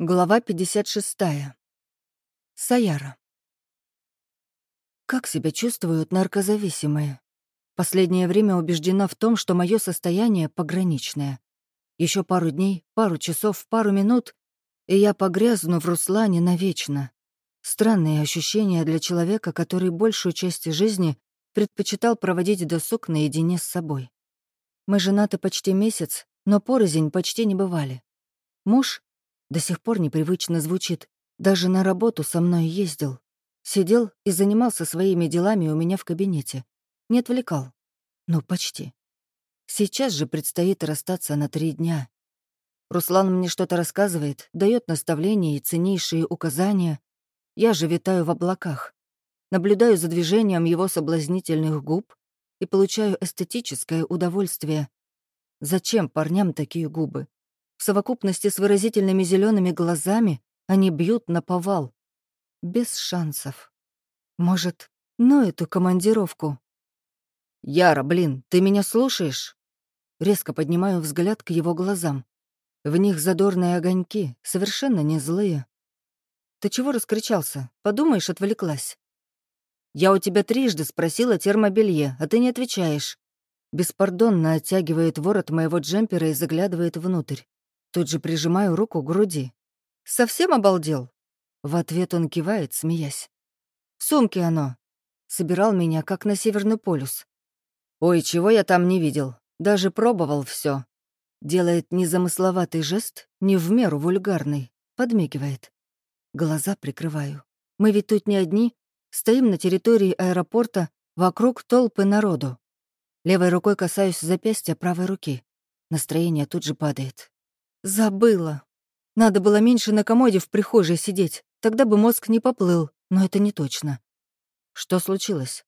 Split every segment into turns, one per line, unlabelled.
Глава 56. Саяра. Как себя чувствуют наркозависимые? Последнее время убеждена в том, что мое состояние пограничное. Еще пару дней, пару часов, пару минут, и я погрязну в Руслане навечно. Странные ощущения для человека, который большую часть жизни предпочитал проводить досуг наедине с собой. Мы женаты почти месяц, но порознь почти не бывали. Муж до сих пор непривычно звучит. Даже на работу со мной ездил. Сидел и занимался своими делами у меня в кабинете. Не отвлекал. Ну, почти. Сейчас же предстоит расстаться на три дня. Руслан мне что-то рассказывает, дает наставления и ценнейшие указания. Я же витаю в облаках. Наблюдаю за движением его соблазнительных губ и получаю эстетическое удовольствие. Зачем парням такие губы? В совокупности с выразительными зелеными глазами они бьют на повал. Без шансов. Может, ну эту командировку? «Яра, блин, ты меня слушаешь?» Резко поднимаю взгляд к его глазам. В них задорные огоньки, совершенно не злые. «Ты чего раскричался? Подумаешь, отвлеклась». «Я у тебя трижды спросила термобелье, а ты не отвечаешь». Беспардонно оттягивает ворот моего джемпера и заглядывает внутрь. Тут же прижимаю руку к груди. «Совсем обалдел?» В ответ он кивает, смеясь. «В сумке оно». Собирал меня, как на Северный полюс. «Ой, чего я там не видел. Даже пробовал все. Делает незамысловатый жест, не в меру вульгарный. Подмигивает. Глаза прикрываю. Мы ведь тут не одни. Стоим на территории аэропорта, вокруг толпы народу. Левой рукой касаюсь запястья правой руки. Настроение тут же падает. Забыла. Надо было меньше на комоде в прихожей сидеть, тогда бы мозг не поплыл, но это не точно. Что случилось?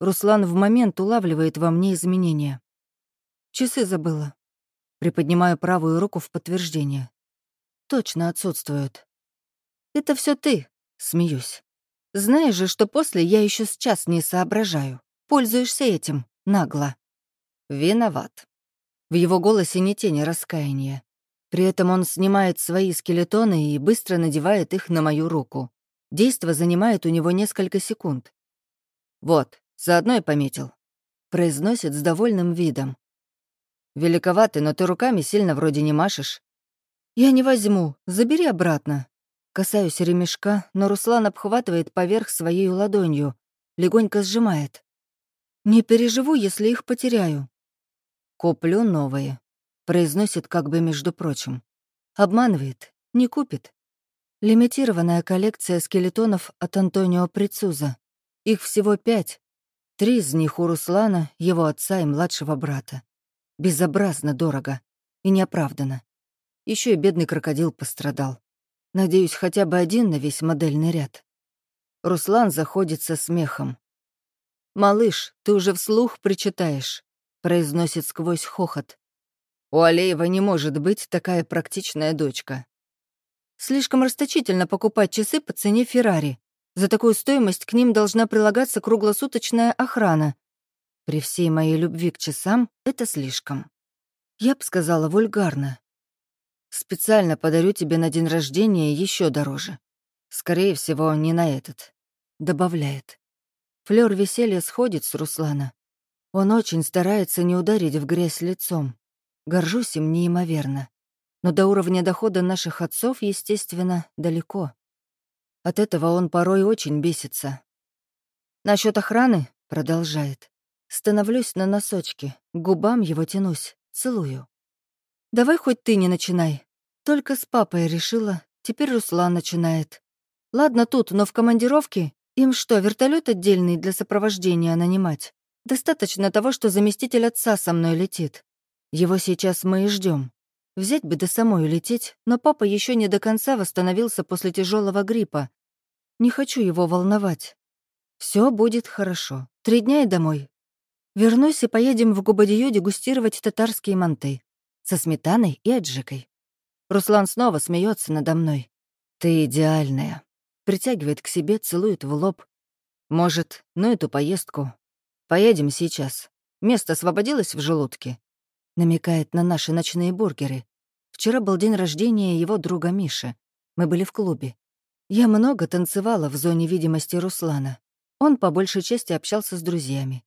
Руслан в момент улавливает во мне изменения. Часы забыла. Приподнимаю правую руку в подтверждение. Точно отсутствуют. Это все ты, смеюсь. Знаешь же, что после я еще сейчас не соображаю. Пользуешься этим, нагло. Виноват. В его голосе не тени раскаяния. При этом он снимает свои скелетоны и быстро надевает их на мою руку. Действо занимает у него несколько секунд. «Вот, заодно и пометил», — произносит с довольным видом. «Великоватый, но ты руками сильно вроде не машешь». «Я не возьму, забери обратно». Касаюсь ремешка, но Руслан обхватывает поверх своей ладонью, легонько сжимает. «Не переживу, если их потеряю». «Куплю новые», Произносит как бы между прочим. Обманывает, не купит. Лимитированная коллекция скелетонов от Антонио Прицуза. Их всего пять. Три из них у Руслана, его отца и младшего брата. Безобразно дорого и неоправданно. Еще и бедный крокодил пострадал. Надеюсь, хотя бы один на весь модельный ряд. Руслан заходит со смехом. «Малыш, ты уже вслух причитаешь», — произносит сквозь хохот. У Алеева не может быть такая практичная дочка. Слишком расточительно покупать часы по цене Феррари. За такую стоимость к ним должна прилагаться круглосуточная охрана. При всей моей любви к часам это слишком. Я бы сказала вульгарно. Специально подарю тебе на день рождения еще дороже. Скорее всего, не на этот. Добавляет. Флёр веселья сходит с Руслана. Он очень старается не ударить в грязь лицом. Горжусь им неимоверно. Но до уровня дохода наших отцов, естественно, далеко. От этого он порой очень бесится. Насчет охраны, продолжает. Становлюсь на носочки, к губам его тянусь, целую. Давай хоть ты не начинай. Только с папой решила, теперь Руслан начинает. Ладно тут, но в командировке им что, вертолет отдельный для сопровождения нанимать? Достаточно того, что заместитель отца со мной летит. Его сейчас мы и ждем. Взять бы до самой улететь, но папа еще не до конца восстановился после тяжелого гриппа. Не хочу его волновать. Все будет хорошо. Три дня и домой. Вернусь и поедем в Губадию дегустировать татарские манты. Со сметаной и аджикой. Руслан снова смеется надо мной. «Ты идеальная». Притягивает к себе, целует в лоб. «Может, ну эту поездку? Поедем сейчас. Место освободилось в желудке?» Намекает на наши ночные бургеры. Вчера был день рождения его друга Миши. Мы были в клубе. Я много танцевала в зоне видимости Руслана. Он по большей части общался с друзьями.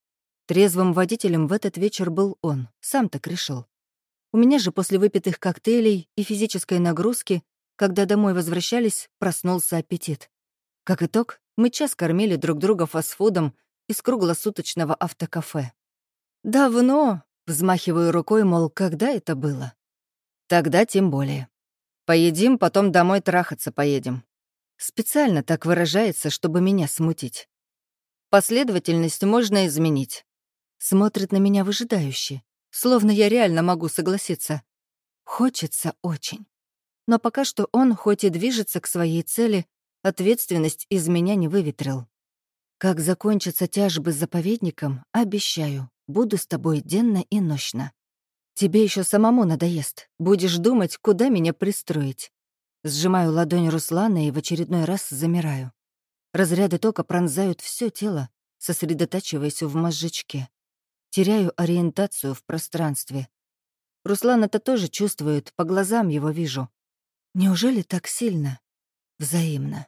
Трезвым водителем в этот вечер был он, сам так решил. У меня же после выпитых коктейлей и физической нагрузки, когда домой возвращались, проснулся аппетит. Как итог, мы час кормили друг друга фастфудом из круглосуточного автокафе. «Давно», — взмахиваю рукой, мол, когда это было? Тогда тем более. Поедим, потом домой трахаться поедем. Специально так выражается, чтобы меня смутить. Последовательность можно изменить. Смотрит на меня выжидающе, словно я реально могу согласиться. Хочется очень. Но пока что он, хоть и движется к своей цели, ответственность из меня не выветрил. Как закончатся тяжбы с заповедником, обещаю, буду с тобой денно и нощно. Тебе еще самому надоест. Будешь думать, куда меня пристроить. Сжимаю ладонь Руслана и в очередной раз замираю. Разряды тока пронзают все тело, сосредотачиваясь в мозжечке. Теряю ориентацию в пространстве. Руслан это тоже чувствует, по глазам его вижу. Неужели так сильно? Взаимно.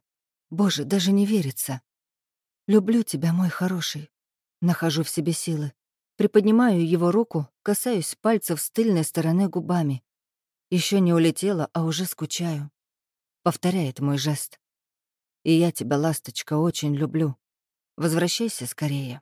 Боже, даже не верится. Люблю тебя, мой хороший. Нахожу в себе силы. Приподнимаю его руку, касаюсь пальцев с тыльной стороны губами. Еще не улетела, а уже скучаю. Повторяет мой жест. И я тебя, ласточка, очень люблю. Возвращайся скорее.